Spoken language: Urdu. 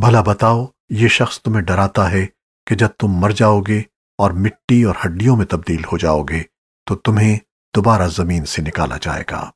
بھلا بتاؤ، یہ شخص تمہیں ڈراتا ہے کہ جب تم مر جاؤ گے اور مٹی اور ہڈیوں میں تبدیل ہو جاؤ گے، تو تمہیں دوبارہ زمین سے نکالا جائے گا۔